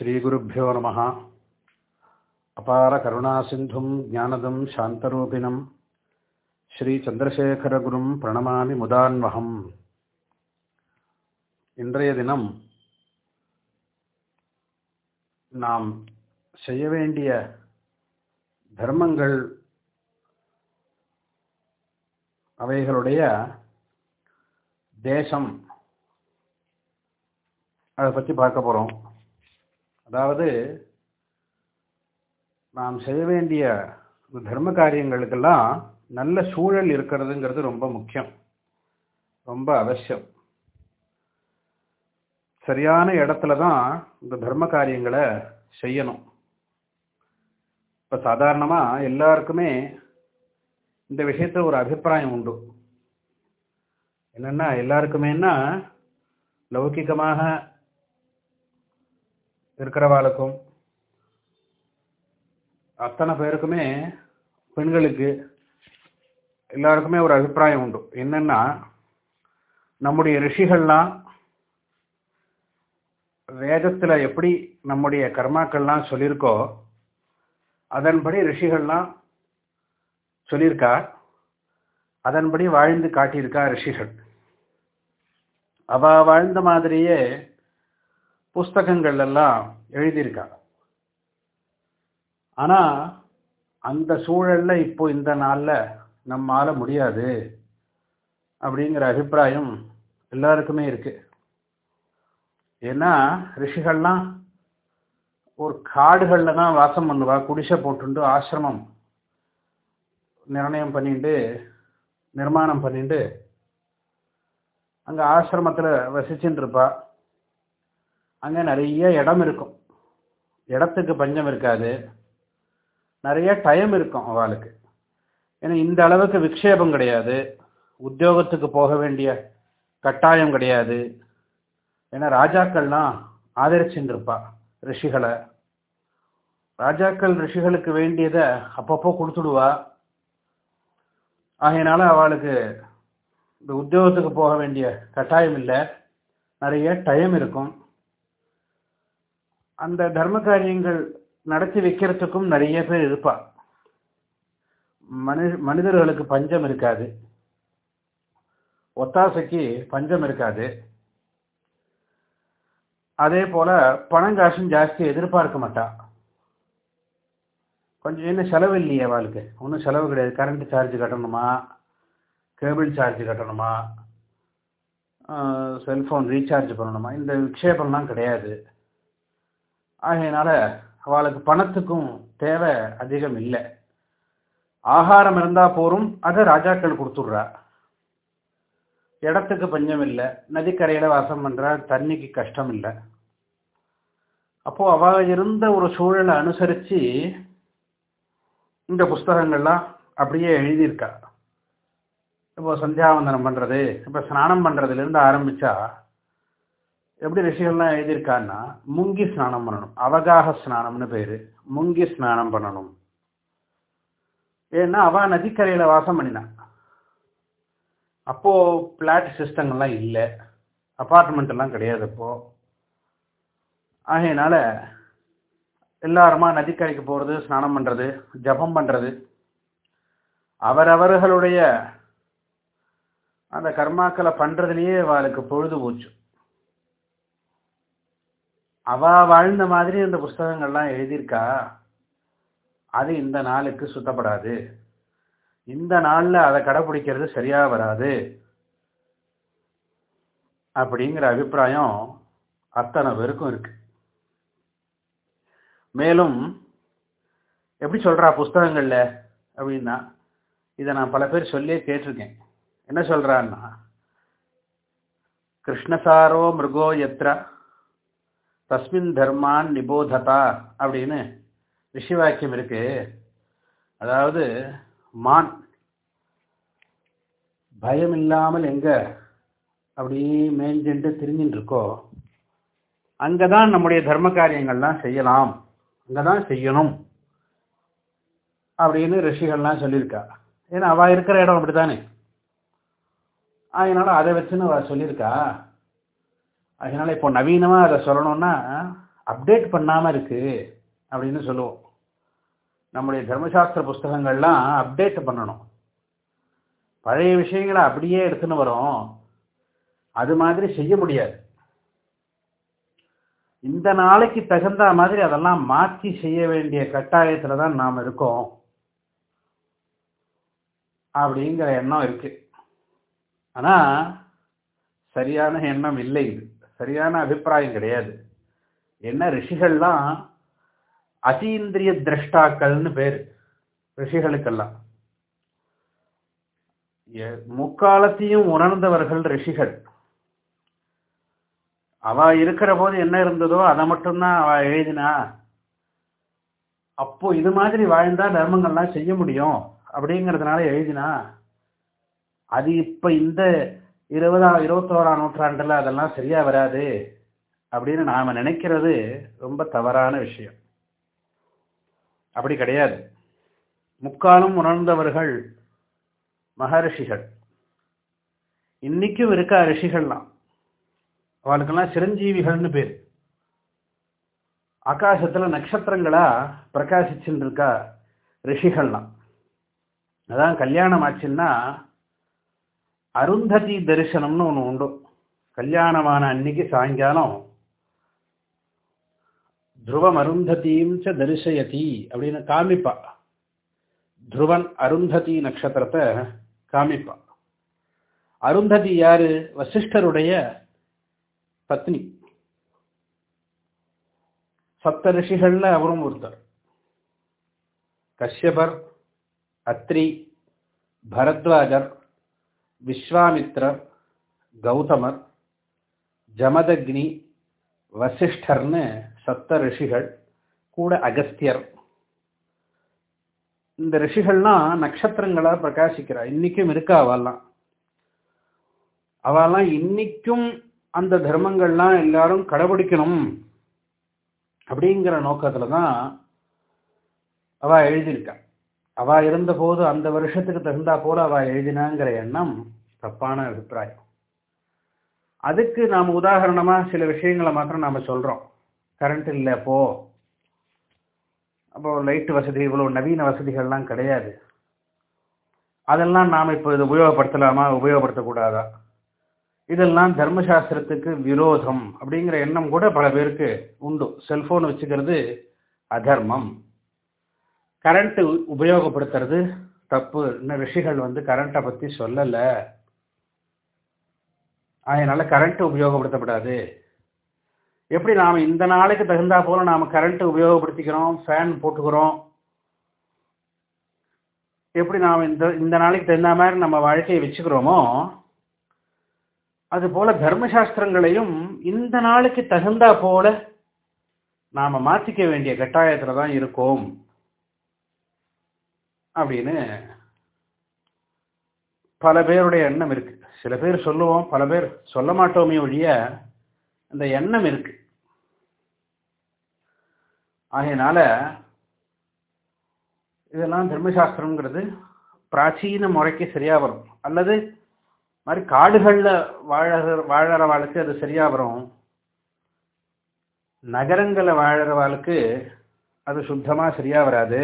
ஸ்ரீகுருப்போ நம. அபார கருணாசிந்தும் ஞானதம் சாந்தரூபிணம். ஸ்ரீச்சந்திரசேகரகுரும் பிரணமாமி முதான்வகம். இன்றைய தினம் நாம் செய்ய வேண்டிய தர்மங்கள் அவைகளுடைய தேசம் அதை பற்றி பார்க்க போகிறோம் அதாவது நாம் செய்ய வேண்டிய இந்த தர்ம காரியங்களுக்கெல்லாம் நல்ல சூழல் இருக்கிறதுங்கிறது ரொம்ப முக்கியம். ரொம்ப அவசியம். சரியான இடத்துல தான் இந்த தர்ம காரியங்களை செய்யணும். இப்போ சாதாரணமாக எல்லாருக்குமே இந்த விஷயத்தில் ஒரு அபிப்பிராயம் உண்டு. என்னென்னா எல்லாருக்குமேன்னா லௌகிகமாக இருக்கிறவாளுக்கும் அத்தனை பேருக்குமே பெண்களுக்கு எல்லாருக்குமே ஒரு அபிப்பிராயம் உண்டு. என்னன்னா நம்முடைய ரிஷிகள்லாம் வேதத்தில் எப்படி நம்முடைய கர்மாக்கள்லாம் சொல்லியிருக்கோ அதன்படி ரிஷிகள்லாம் சொல்லியிருக்கா அதன்படி வாழ்ந்து காட்டியிருக்கா ரிஷிகள். அவ வாழ்ந்த மாதிரியே புஸ்தகங்கள் எல்லாம் எழுதியிருக்கா ஆனா அந்த சூழல்ல இப்போ இந்த நாள்ல நம்மால முடியாது அப்படிங்கிற அபிப்பிராயம் எல்லாருக்குமே இருக்கு. ஏன்னா ரிஷிகள்லாம் ஒரு காடுகள்ல தான் வாசம் பண்ணுவா குடிசை போட்டுண்டு ஆசிரமம் நிர்ணயம் பண்ணிட்டு நிர்மாணம் பண்ணிட்டு அங்க ஆசிரமத்துல வசிச்சுட்டு இருப்பா அங்கே நிறைய இடம் இருக்கும். இடத்துக்கு பஞ்சம் இருக்காது. நிறைய டைம் இருக்கும் அவளுக்கு. ஏன்னா இந்த அளவுக்கு விக்ஷேபம் கிடையாது. உத்தியோகத்துக்கு போக வேண்டிய கட்டாயம் கிடையாது. ஏன்னா ராஜாக்கள்லாம் ஆதரிச்சுருப்பா ரிஷிகளை. ராஜாக்கள் ரிஷிகளுக்கு வேண்டியதை அப்பப்போ கொடுத்துடுவா. ஆகையினால அவளுக்கு இந்த உத்தியோகத்துக்கு போக வேண்டிய கட்டாயம் இல்லை. நிறைய டைம் இருக்கும். அந்த தர்ம காரியங்கள் நடத்தி வைக்கிறதுக்கும் நிறைய பேர் இருப்பா மனி மனிதர்களுக்கு பஞ்சம் இருக்காது. ஒத்தாசைக்கு பஞ்சம் இருக்காது. அதே போல பணம் காசும் ஜாஸ்தி எதிர்பார்க்க மாட்டா. கொஞ்சம் என்ன செலவு இல்லையே அவளுக்கு. ஒன்றும் செலவு கிடையாது. கரண்ட் சார்ஜ் கட்டணுமா? கேபிள் சார்ஜ் கட்டணுமா? செல்ஃபோன் ரீசார்ஜ் பண்ணணுமா? இந்த விக்ஷேபம்லாம் கிடையாது. ஆகையினால அவளுக்கு பணத்துக்கும் தேவை அதிகம் இல்லை. ஆகாரம் இருந்தா போரும் அதை ராஜாக்கள் கொடுத்துட்றா. இடத்துக்கு பஞ்சம் இல்லை. நதிக்கரையில வாசம் பண்றா தண்ணிக்கு கஷ்டம் இல்லை. அப்போ அவ இருந்த ஒரு சூழலை அனுசரிச்சு இந்த புஸ்தகங்கள்லாம் அப்படியே எழுதியிருக்கா. இப்போ சந்தியாவந்தனம் பண்றது இப்போ ஸ்நானம் பண்றதுல இருந்து ஆரம்பிச்சா எப்படி ரிஷிகள்லாம் எழுதியிருக்காருன்னா முங்கி ஸ்நானம் பண்ணணும். அவகாக ஸ்நானம்னு பேர். முங்கி ஸ்நானம் பண்ணணும். ஏன்னா அவன் நதிக்கரையில் வாசம் பண்ணினான் அப்போது பிளாட் சிஸ்டங்கள்லாம் இல்லை. அப்பார்ட்மெண்ட் எல்லாம் கிடையாது இப்போது ஆகையினால எல்லாருமா நதிக்கரைக்கு போகிறது ஸ்நானம் பண்ணுறது ஜபம் பண்ணுறது அவரவர்களுடைய அந்த கர்மாக்களை பண்ணுறதுலேயே அவளுக்கு பொழுது போச்சு. அவ வாழ்ந்த மாதிரி அந்த புஸ்தகங்கள்லாம் எழுதியிருக்கா? அது இந்த நாளுக்கு சுத்தப்படாது. இந்த நாளில் அதை கடைபிடிக்கிறது சரியா வராது. அப்படிங்கிற அபிப்பிராயம் அத்தனை பேருக்கும் இருக்கு. மேலும் எப்படி சொல்றா புஸ்தகங்கள்ல அப்படின்னா இதை நான் பல பேர் சொல்லியே கேட்டிருக்கேன். என்ன சொல்றான்னா கிருஷ்ணசாரோ மிருகோ எத்ரா தஸ்மின் தர்மான் நிபோததா அப்படின்னு ரிஷிவாக்கியம் இருக்கு. அதாவது மான் பயம் இல்லாமல் எங்க அப்படி மேஞ்சென்று திரிஞ்சுட்டு இருக்கோ அங்கதான் நம்முடைய தர்ம காரியங்கள்லாம் செய்யலாம். அங்கதான் செய்யணும். அப்படின்னு ரிஷிகள்லாம் சொல்லியிருக்கா. ஏன்னா அவ இருக்கிற இடம் அப்படித்தானே? அதனால அதை வச்சுன்னு அவ சொல்லியிருக்கா. அதனால இப்போ நவீனமாக அதை சொல்லணும்னா அப்டேட் பண்ணாமல் இருக்கு அப்படின்னு சொல்லுவோம். நம்முடைய தர்மசாஸ்திர புஸ்தகங்கள்லாம் அப்டேட் பண்ணணும். பழைய விஷயங்களை அப்படியே எடுத்துன்னு வரோம். அது மாதிரி செய்ய முடியாது. இந்த நாளைக்கு தகுந்த மாதிரி அதெல்லாம் மாற்றி செய்ய வேண்டிய கட்டாயத்தில் தான் நாம் இருக்கோம். அப்படிங்கிற எண்ணம் இருக்கு. ஆனால் சரியான எண்ணம் இல்லை இது. சரியான அபிப்பிராயம் கிடையாது. என்ன ரிஷிகள்லாம் அதீந்திரிய திரஷ்டாக்கள்னு பேர் ரிஷிகளுக்கெல்லாம். எ- முக்காலத்தையும் உணர்ந்தவர்கள் ரிஷிகள். அவ இருக்கிற போது என்ன இருந்ததோ அதை மட்டும்தான் அவ எழுதினா அப்போ இது மாதிரி வாழ்ந்தா தர்மங்கள்லாம் செய்ய முடியும் அப்படிங்கிறதுனால எழுதினா அது இப்ப இந்த இருபதாம் இருபத்தோராம் நூற்றாண்டுல அதெல்லாம் சரியா வராது அப்படின்னு நாம நினைக்கிறது ரொம்ப தவறான விஷயம். அப்படி கிடையாது. முக்காலும் உணர்ந்தவர்கள் மகரிஷிகள். இன்னைக்கும் இருக்கா ரிஷிகள்லாம்? அவளுக்கெல்லாம் சிரஞ்சீவிகள்னு பேர். ஆகாசத்துல நட்சத்திரங்களா பிரகாசிச்சுட்டு இருக்கா ரிஷிகள்லாம். அதான் கல்யாணம் ஆச்சுன்னா அருந்ததி தரிசனம்னு ஒன்று உண்டு. கல்யாணமான அன்னைக்கு சாயங்காலம் துருவம் அருந்ததியும் ச தரிசயதி அப்படின்னு காமிப்பா. துருவன் அருந்ததி நட்சத்திரத்தை காமிப்பா. அருந்ததி யாரு? வசிஷ்டருடைய பத்னி. சப்த ரிஷிகள்ல அவரும் ஒருத்தர். கஷ்யபர் அத்ரி பரத்வாஜர் விஸ்வாமித்ரர் கௌதமர் ஜமதக்னி வசிஷ்டர்னு சப்த ரிஷிகள் கூட அகஸ்தியர் இந்த ரிஷிகள்லாம் நட்சத்திரங்களா பிரகாசிக்கிறா இன்னைக்கும் இருக்கா அவெல்லாம் அவெல்லாம் இன்னைக்கும் அந்த தர்மங்கள்லாம் எல்லாரும் கடைபிடிக்கணும் அப்படிங்கிற நோக்கத்துல தான் அவ எழுதியிருக்கா அவ இருந்தபோது அந்த வருஷத்துக்கு தகுந்தா போல அவ எழுதினாங்கிற எண்ணம் தப்பான அபிப்பிராயம். அதுக்கு நாம் உதாரணமா சில விஷயங்களை மாத்திரம் நாம சொல்றோம். கரண்ட் இல்லை போ. அப்போ லைட் வசதி இவ்வளோ நவீன வசதிகள்லாம் கிடையாது. அதெல்லாம் நாம் இப்போ இது உபயோகப்படுத்தலாமா உபயோகப்படுத்தக்கூடாதா? இதெல்லாம் தர்மசாஸ்திரத்துக்கு விரோதம் அப்படிங்கிற எண்ணம் கூட பல பேருக்கு உண்டு. செல்ஃபோன் வச்சுக்கிறது அதர்மம். கரண்ட் உபயோகப்படுத்துறது தப்பு. இன்னும் ரிஷிகள் வந்து கரண்ட்டை பற்றி சொல்லலை. அதனால கரண்ட் உபயோகப்படுத்தப்படாது. எப்படி நாம் இந்த நாளைக்கு தகுந்தா போல நாம் கரண்ட் உபயோகப்படுத்திக்கிறோம் ஃபேன் போட்டுக்கிறோம்? எப்படி நாம் இந்த இந்த நாளைக்கு தகுந்த மாதிரி நம்ம வாழ்க்கையை வச்சுக்கிறோமோ அது போல தர்மசாஸ்திரங்களையும் இந்த நாளைக்கு தகுந்தா போல நாம மாத்திக்க வேண்டிய கட்டாயத்துல தான் இருக்கோம். அப்படின்னு பல பேருடைய எண்ணம் இருக்கு. சில பேர் சொல்லுவோம் பல பேர் சொல்ல மாட்டோமே ஒழிய அந்த எண்ணம் இருக்கு. ஆகையினால இதெல்லாம் தர்மசாஸ்திரம்ங்கிறது பிராச்சீன முறைக்கு சரியா வரும். அல்லது மாதிரி காடுகளில் வாழற வாழறவாளுக்கு அது சரியா வரும். நகரங்களில் வாழறவாளுக்கு அது சுத்தமாக சரியா வராது.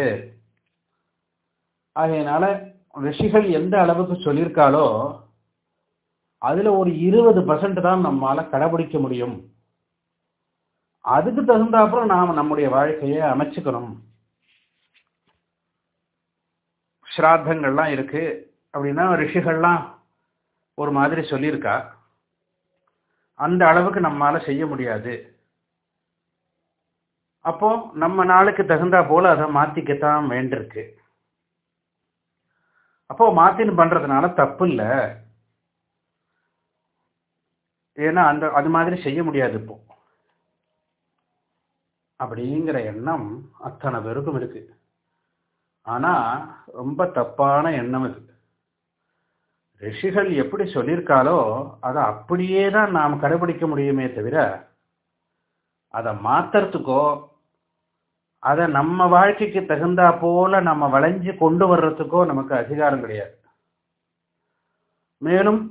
ஆகையினால ரிஷிகள் எந்த அளவுக்கு சொல்லியிருக்காளோ அதுல ஒரு இருபது பர்சன்ட் தான் நம்மால கடைபிடிக்க முடியும். அதுக்கு தகுந்தாப்புறம் நாம் நம்முடைய வாழ்க்கையை அமைச்சுக்கணும். ஸ்ராத்தங்கள்லாம் இருக்கு அப்படின்னா ரிஷிகள்லாம் ஒரு மாதிரி சொல்லியிருக்கா. அந்த அளவுக்கு நம்மால செய்ய முடியாது. அப்போ நம்ம நாளுக்கு தகுந்தா போல அதை மாத்திக்கத்தான் வேண்டியிருக்கு. அப்போ மாத்தின்னு பண்றதுனால தப்பு இல்லை ஏன்னா அந்த அது மாதிரி செய்ய முடியாது இப்போ. அப்படிங்கிற எண்ணம் அத்தனை பேருக்கும் இருக்கு. ஆனா ரொம்ப தப்பான எண்ணம் இது. ரிஷிகள் எப்படி சொல்லியிருக்காலோ அதை அப்படியே தான் நாம் கடைபிடிக்க முடியுமே தவிர அதை மாத்துறதுக்கோ அதை நம்ம வாழ்க்கைக்கு தகுந்தா போல நம்ம வளைஞ்சு கொண்டு வர்றதுக்கோ நமக்கு அதிகாரம் கிடையாது. மேலும்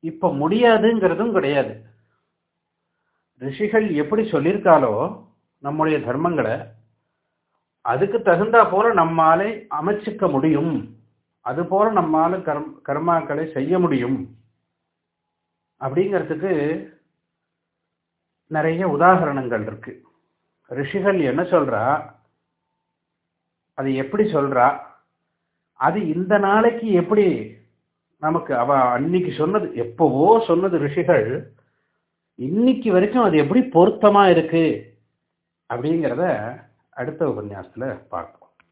இப்ப முடியாதுங்கிறதும் கிடையாது. ரிஷிகள் எப்படி சொல்லியிருக்காலோ நம்முடைய தர்மங்களை அதுக்கு தகுந்தா போல நம்மாலே அமைச்சிக்க முடியும். அது போல நம்மால கர்ம கர்மாக்களை செய்ய முடியும். அப்படிங்கிறதுக்கு நிறைய உதாகரணங்கள் இருக்கு. ரிஷிகள் என்ன சொல்றா? அது எப்படி சொல்றா? அது இந்த நாளைக்கு எப்படி நமக்கு அவ அன்னைக்கு சொன்னது எப்பவோ சொன்னது ரிஷிகள் இன்னைக்கு வரைக்கும் அது எப்படி பொருத்தமா இருக்கு? அப்படிங்கிறத அடுத்த உபன்யாசத்துல பார்ப்போம்.